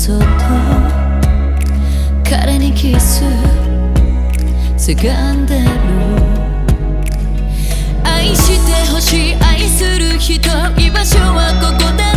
そっと彼にキスせがんでる。愛してほしい愛する人。居場所はここだ